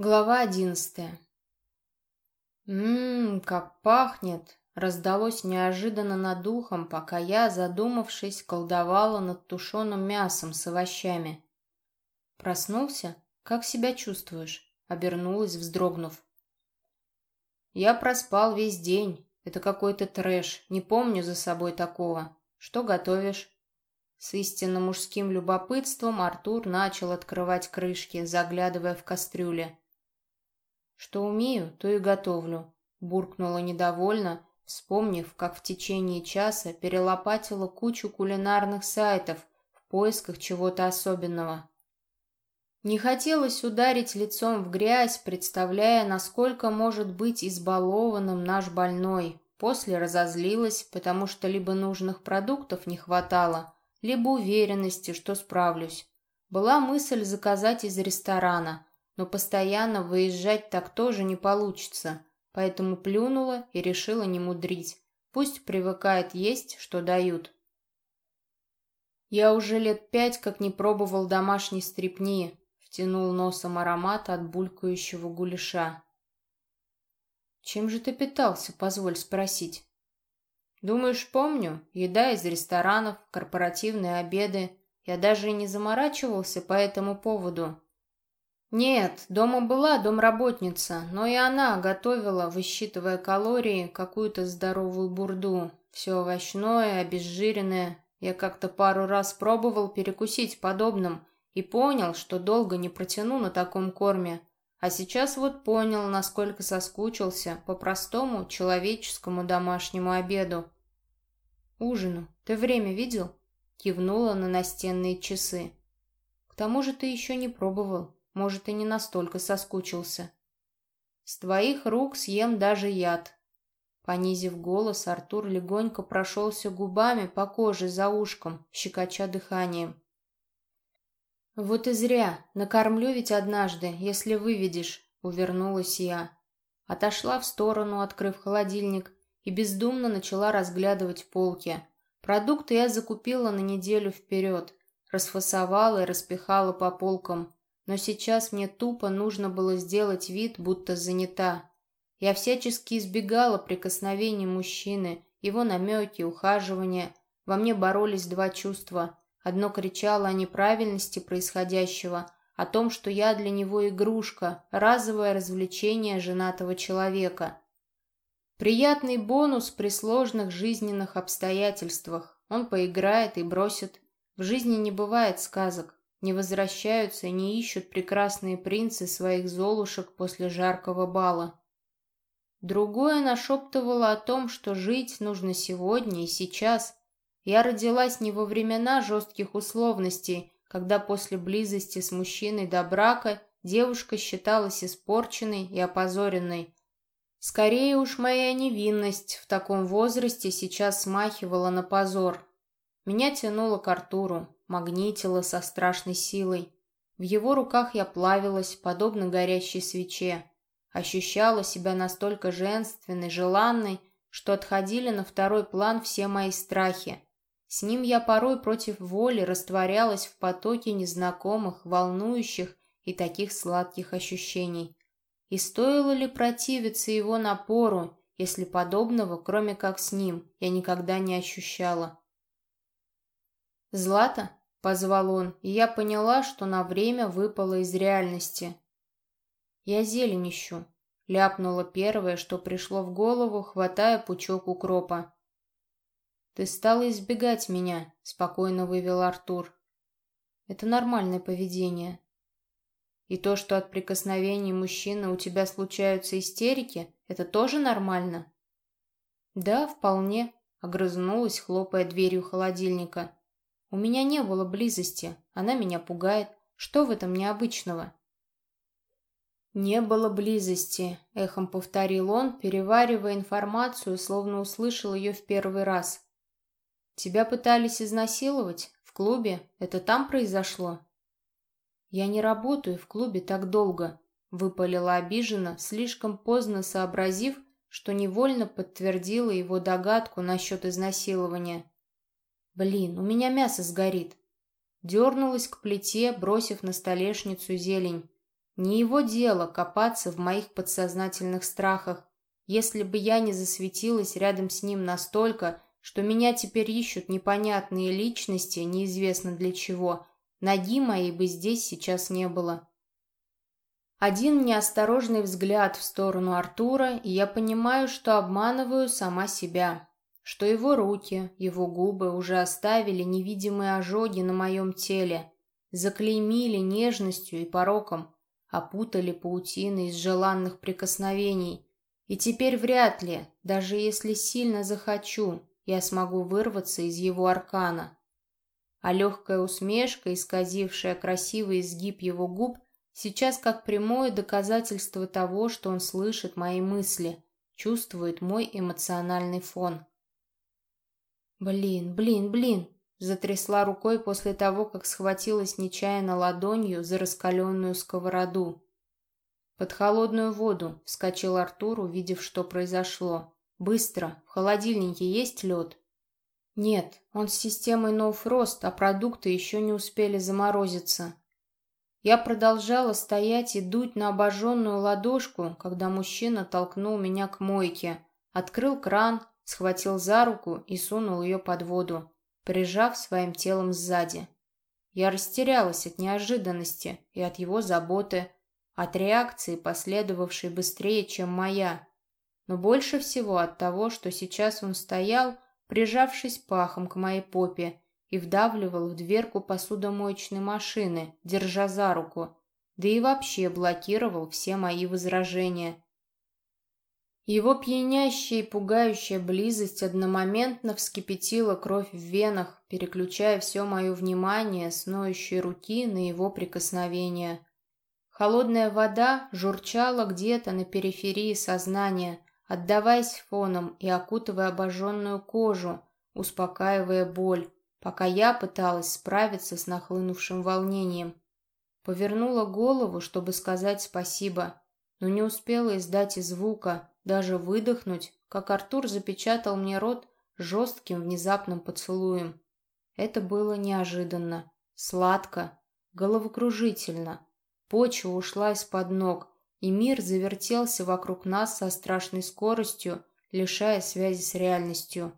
Глава одиннадцатая. «Ммм, как пахнет!» раздалось неожиданно над ухом, пока я, задумавшись, колдовала над тушеным мясом с овощами. «Проснулся? Как себя чувствуешь?» обернулась, вздрогнув. «Я проспал весь день. Это какой-то трэш. Не помню за собой такого. Что готовишь?» С истинно мужским любопытством Артур начал открывать крышки, заглядывая в кастрюли. «Что умею, то и готовлю», — буркнула недовольно, вспомнив, как в течение часа перелопатила кучу кулинарных сайтов в поисках чего-то особенного. Не хотелось ударить лицом в грязь, представляя, насколько может быть избалованным наш больной. После разозлилась, потому что либо нужных продуктов не хватало, либо уверенности, что справлюсь. Была мысль заказать из ресторана, но постоянно выезжать так тоже не получится, поэтому плюнула и решила не мудрить. Пусть привыкает есть, что дают. Я уже лет пять как не пробовал домашней стрепни, втянул носом аромат от булькающего гуляша. Чем же ты питался, позволь спросить? Думаешь, помню? Еда из ресторанов, корпоративные обеды. Я даже и не заморачивался по этому поводу. Нет, дома была домработница, но и она готовила, высчитывая калории, какую-то здоровую бурду. Все овощное, обезжиренное. Я как-то пару раз пробовал перекусить подобным и понял, что долго не протяну на таком корме. А сейчас вот понял, насколько соскучился по простому человеческому домашнему обеду. «Ужину. Ты время видел?» Кивнула на настенные часы. «К тому же ты еще не пробовал. Может, и не настолько соскучился. С твоих рук съем даже яд. Понизив голос, Артур легонько прошелся губами по коже за ушком, щекоча дыханием. «Вот и зря. Накормлю ведь однажды, если выведешь», — увернулась я. Отошла в сторону, открыв холодильник, и бездумно начала разглядывать полки. Продукты я закупила на неделю вперед, расфасовала и распихала по полкам но сейчас мне тупо нужно было сделать вид, будто занята. Я всячески избегала прикосновений мужчины, его намеки, ухаживания. Во мне боролись два чувства. Одно кричало о неправильности происходящего, о том, что я для него игрушка, разовое развлечение женатого человека. Приятный бонус при сложных жизненных обстоятельствах. Он поиграет и бросит. В жизни не бывает сказок не возвращаются и не ищут прекрасные принцы своих золушек после жаркого бала. Другое нашептывало о том, что жить нужно сегодня и сейчас. Я родилась не во времена жестких условностей, когда после близости с мужчиной до брака девушка считалась испорченной и опозоренной. Скорее уж моя невинность в таком возрасте сейчас смахивала на позор. Меня тянуло к Артуру, магнитило со страшной силой. В его руках я плавилась, подобно горящей свече. Ощущала себя настолько женственной, желанной, что отходили на второй план все мои страхи. С ним я порой против воли растворялась в потоке незнакомых, волнующих и таких сладких ощущений. И стоило ли противиться его напору, если подобного, кроме как с ним, я никогда не ощущала? «Злата?» — позвал он, и я поняла, что на время выпала из реальности. «Я зелень ищу», — ляпнула первое, что пришло в голову, хватая пучок укропа. «Ты стала избегать меня», — спокойно вывел Артур. «Это нормальное поведение». «И то, что от прикосновений мужчины у тебя случаются истерики, это тоже нормально?» «Да, вполне», — огрызнулась, хлопая дверью холодильника. У меня не было близости, она меня пугает. Что в этом необычного? «Не было близости», — эхом повторил он, переваривая информацию, словно услышал ее в первый раз. «Тебя пытались изнасиловать? В клубе? Это там произошло?» «Я не работаю в клубе так долго», — выпалила обиженно, слишком поздно сообразив, что невольно подтвердила его догадку насчет изнасилования. Блин, у меня мясо сгорит. Дернулась к плите, бросив на столешницу зелень. Не его дело копаться в моих подсознательных страхах, если бы я не засветилась рядом с ним настолько, что меня теперь ищут непонятные личности, неизвестно для чего, ноги моей бы здесь сейчас не было. Один неосторожный взгляд в сторону Артура, и я понимаю, что обманываю сама себя, что его руки, его губы уже оставили невидимые ожоги на моем теле, заклеймили нежностью и пороком, опутали паутиной из желанных прикосновений. И теперь вряд ли, даже если сильно захочу, я смогу вырваться из его аркана. А легкая усмешка, исказившая красивый изгиб его губ, Сейчас как прямое доказательство того, что он слышит мои мысли, чувствует мой эмоциональный фон. «Блин, блин, блин!» Затрясла рукой после того, как схватилась нечаянно ладонью за раскаленную сковороду. «Под холодную воду!» — вскочил Артур, увидев, что произошло. «Быстро! В холодильнике есть лед?» «Нет, он с системой No Frost, а продукты еще не успели заморозиться. Я продолжала стоять и дуть на обожженную ладошку, когда мужчина толкнул меня к мойке, открыл кран, схватил за руку и сунул ее под воду, прижав своим телом сзади. Я растерялась от неожиданности и от его заботы, от реакции, последовавшей быстрее, чем моя, но больше всего от того, что сейчас он стоял, прижавшись пахом к моей попе и вдавливал в дверку посудомоечной машины, держа за руку, да и вообще блокировал все мои возражения. Его пьянящая и пугающая близость одномоментно вскипятила кровь в венах, переключая все мое внимание с ноющей руки на его прикосновение. Холодная вода журчала где-то на периферии сознания, отдаваясь фоном и окутывая обожженную кожу, успокаивая боль пока я пыталась справиться с нахлынувшим волнением. Повернула голову, чтобы сказать спасибо, но не успела издать и звука, даже выдохнуть, как Артур запечатал мне рот жестким внезапным поцелуем. Это было неожиданно, сладко, головокружительно. Почва ушла из-под ног, и мир завертелся вокруг нас со страшной скоростью, лишая связи с реальностью.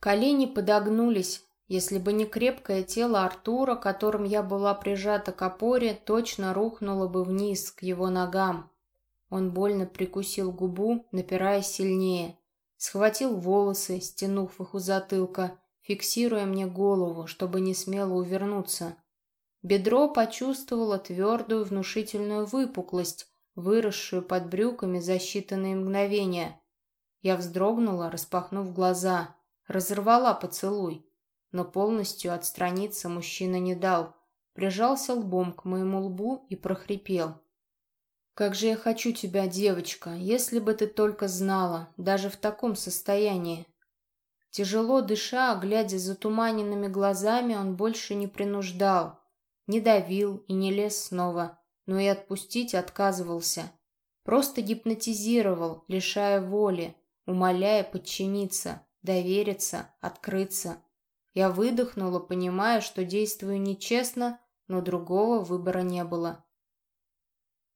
Колени подогнулись, если бы не крепкое тело Артура, которым я была прижата к опоре, точно рухнула бы вниз, к его ногам. Он больно прикусил губу, напирая сильнее. Схватил волосы, стянув их у затылка, фиксируя мне голову, чтобы не смело увернуться. Бедро почувствовало твердую внушительную выпуклость, выросшую под брюками за считанные мгновения. Я вздрогнула, распахнув глаза, разорвала поцелуй но полностью отстраниться мужчина не дал, прижался лбом к моему лбу и прохрипел. «Как же я хочу тебя, девочка, если бы ты только знала, даже в таком состоянии!» Тяжело дыша, глядя затуманенными глазами, он больше не принуждал, не давил и не лез снова, но и отпустить отказывался. Просто гипнотизировал, лишая воли, умоляя подчиниться, довериться, открыться. Я выдохнула, понимая, что действую нечестно, но другого выбора не было.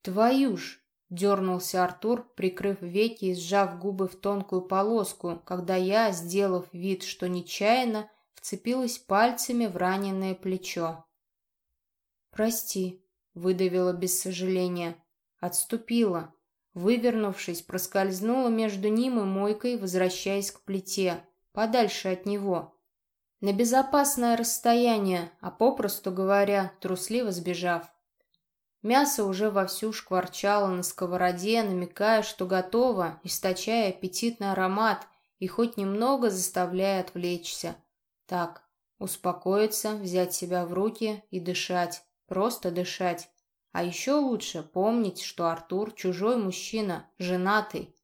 «Твою ж!» — дернулся Артур, прикрыв веки и сжав губы в тонкую полоску, когда я, сделав вид, что нечаянно, вцепилась пальцами в раненое плечо. «Прости», — выдавила без сожаления. Отступила. Вывернувшись, проскользнула между ним и мойкой, возвращаясь к плите, подальше от него на безопасное расстояние, а попросту говоря, трусливо сбежав. Мясо уже вовсю шкварчало на сковороде, намекая, что готово, источая аппетитный аромат и хоть немного заставляя отвлечься. Так, успокоиться, взять себя в руки и дышать, просто дышать. А еще лучше помнить, что Артур чужой мужчина, женатый.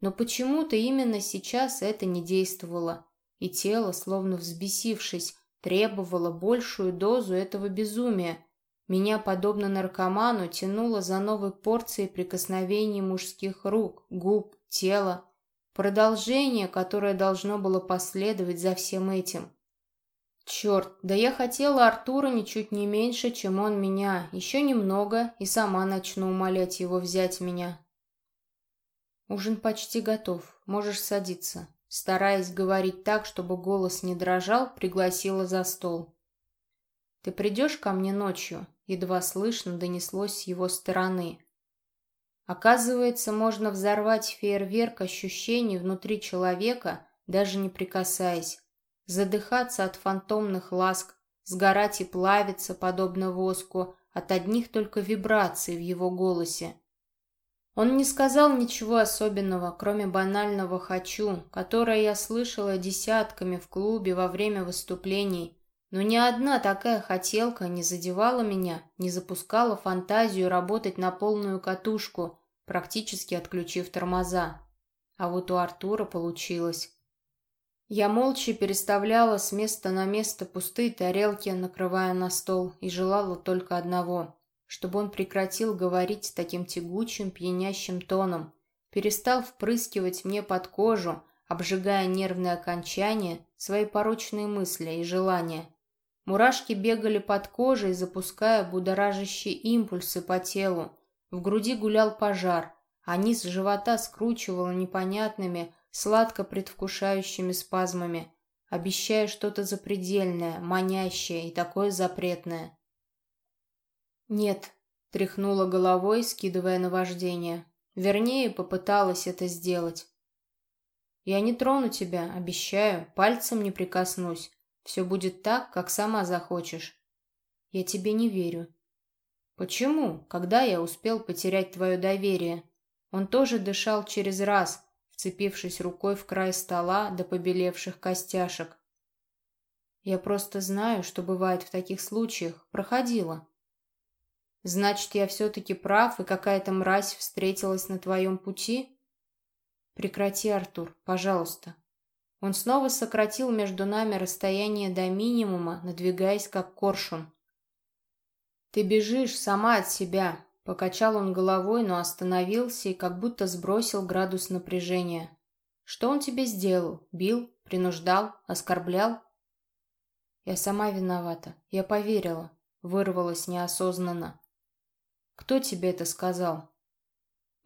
Но почему-то именно сейчас это не действовало и тело, словно взбесившись, требовало большую дозу этого безумия. Меня, подобно наркоману, тянуло за новой порцией прикосновений мужских рук, губ, тела. Продолжение, которое должно было последовать за всем этим. Черт, да я хотела Артура ничуть не меньше, чем он меня. Еще немного, и сама начну умолять его взять меня. Ужин почти готов. Можешь садиться. Стараясь говорить так, чтобы голос не дрожал, пригласила за стол. «Ты придешь ко мне ночью?» Едва слышно донеслось с его стороны. Оказывается, можно взорвать фейерверк ощущений внутри человека, даже не прикасаясь задыхаться от фантомных ласк, сгорать и плавиться, подобно воску, от одних только вибраций в его голосе. Он не сказал ничего особенного, кроме банального «хочу», которое я слышала десятками в клубе во время выступлений, но ни одна такая хотелка не задевала меня, не запускала фантазию работать на полную катушку, практически отключив тормоза. А вот у Артура получилось. Я молча переставляла с места на место пустые тарелки, накрывая на стол, и желала только одного — чтобы он прекратил говорить таким тягучим, пьянящим тоном, перестал впрыскивать мне под кожу, обжигая нервные окончания, свои порочные мысли и желания. Мурашки бегали под кожей, запуская будоражащие импульсы по телу. В груди гулял пожар, а низ живота скручивало непонятными, сладко предвкушающими спазмами, обещая что-то запредельное, манящее и такое запретное. «Нет», — тряхнула головой, скидывая наваждение. Вернее, попыталась это сделать. «Я не трону тебя, обещаю, пальцем не прикоснусь. Все будет так, как сама захочешь». «Я тебе не верю». «Почему? Когда я успел потерять твое доверие?» Он тоже дышал через раз, вцепившись рукой в край стола до побелевших костяшек. «Я просто знаю, что бывает в таких случаях. Проходила». «Значит, я все-таки прав, и какая-то мразь встретилась на твоем пути?» «Прекрати, Артур, пожалуйста». Он снова сократил между нами расстояние до минимума, надвигаясь как коршун. «Ты бежишь сама от себя, Покачал он головой, но остановился и как будто сбросил градус напряжения. «Что он тебе сделал? Бил? Принуждал? Оскорблял?» «Я сама виновата. Я поверила», — вырвалась неосознанно. «Кто тебе это сказал?»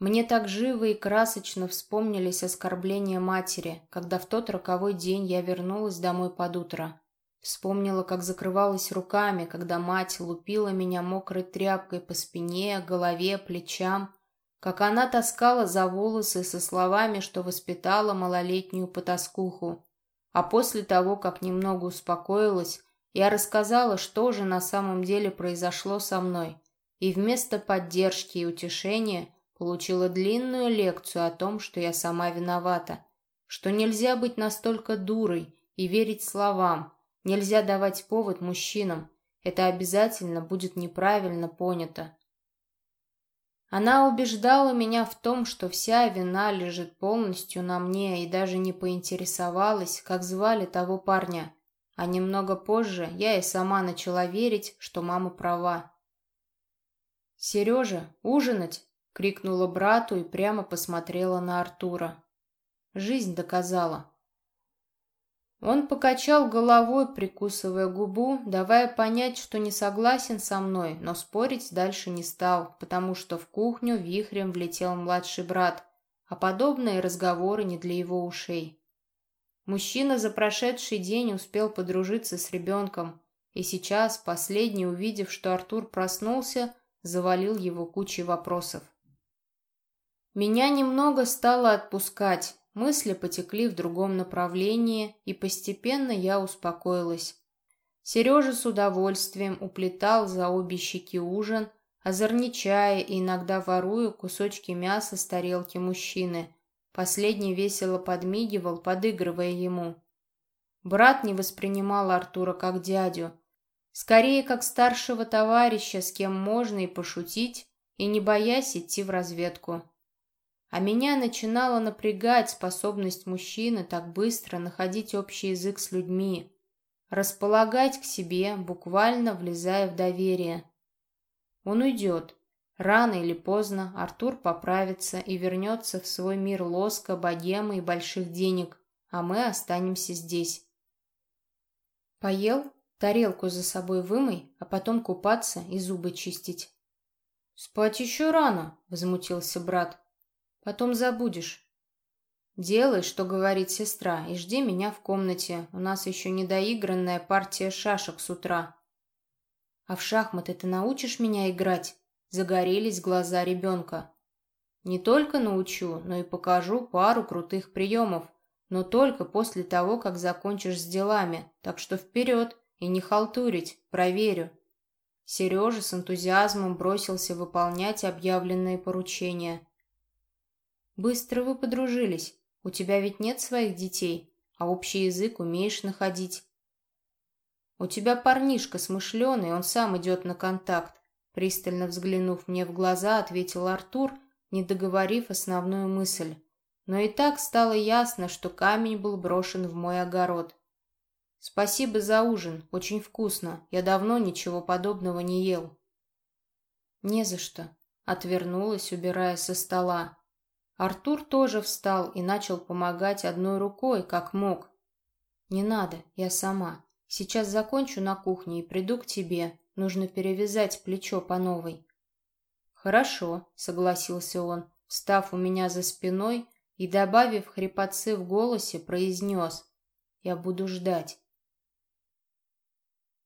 Мне так живо и красочно вспомнились оскорбления матери, когда в тот роковой день я вернулась домой под утро. Вспомнила, как закрывалась руками, когда мать лупила меня мокрой тряпкой по спине, голове, плечам, как она таскала за волосы со словами, что воспитала малолетнюю потаскуху. А после того, как немного успокоилась, я рассказала, что же на самом деле произошло со мной, и вместо поддержки и утешения получила длинную лекцию о том, что я сама виновата, что нельзя быть настолько дурой и верить словам, Нельзя давать повод мужчинам. Это обязательно будет неправильно понято. Она убеждала меня в том, что вся вина лежит полностью на мне и даже не поинтересовалась, как звали того парня. А немного позже я и сама начала верить, что мама права. «Сережа, ужинать!» — крикнула брату и прямо посмотрела на Артура. Жизнь доказала. Он покачал головой, прикусывая губу, давая понять, что не согласен со мной, но спорить дальше не стал, потому что в кухню вихрем влетел младший брат, а подобные разговоры не для его ушей. Мужчина за прошедший день успел подружиться с ребенком, и сейчас, последний, увидев, что Артур проснулся, завалил его кучей вопросов. Меня немного стало отпускать, Мысли потекли в другом направлении, и постепенно я успокоилась. Сережа с удовольствием уплетал за обе щеки ужин, озорничая и иногда воруя кусочки мяса с тарелки мужчины. Последний весело подмигивал, подыгрывая ему. Брат не воспринимал Артура как дядю, скорее как старшего товарища, с кем можно и пошутить, и не боясь идти в разведку. А меня начинала напрягать способность мужчины так быстро находить общий язык с людьми, располагать к себе, буквально влезая в доверие. Он уйдет. Рано или поздно Артур поправится и вернется в свой мир лоска, богемы и больших денег, а мы останемся здесь. Поел? Тарелку за собой вымой, а потом купаться и зубы чистить. «Спать еще рано», — возмутился брат. «Потом забудешь». «Делай, что говорит сестра, и жди меня в комнате. У нас еще недоигранная партия шашек с утра». «А в шахматы ты научишь меня играть?» Загорелись глаза ребенка. «Не только научу, но и покажу пару крутых приемов, но только после того, как закончишь с делами, так что вперед!» И не халтурить, проверю. Сережа с энтузиазмом бросился выполнять объявленные поручения. Быстро вы подружились. У тебя ведь нет своих детей, а общий язык умеешь находить. У тебя парнишка смышленый, он сам идет на контакт. Пристально взглянув мне в глаза, ответил Артур, не договорив основную мысль. Но и так стало ясно, что камень был брошен в мой огород. «Спасибо за ужин, очень вкусно. Я давно ничего подобного не ел». «Не за что», — отвернулась, убирая со стола. Артур тоже встал и начал помогать одной рукой, как мог. «Не надо, я сама. Сейчас закончу на кухне и приду к тебе. Нужно перевязать плечо по новой». «Хорошо», — согласился он, встав у меня за спиной и, добавив хрипотцы в голосе, произнес. «Я буду ждать».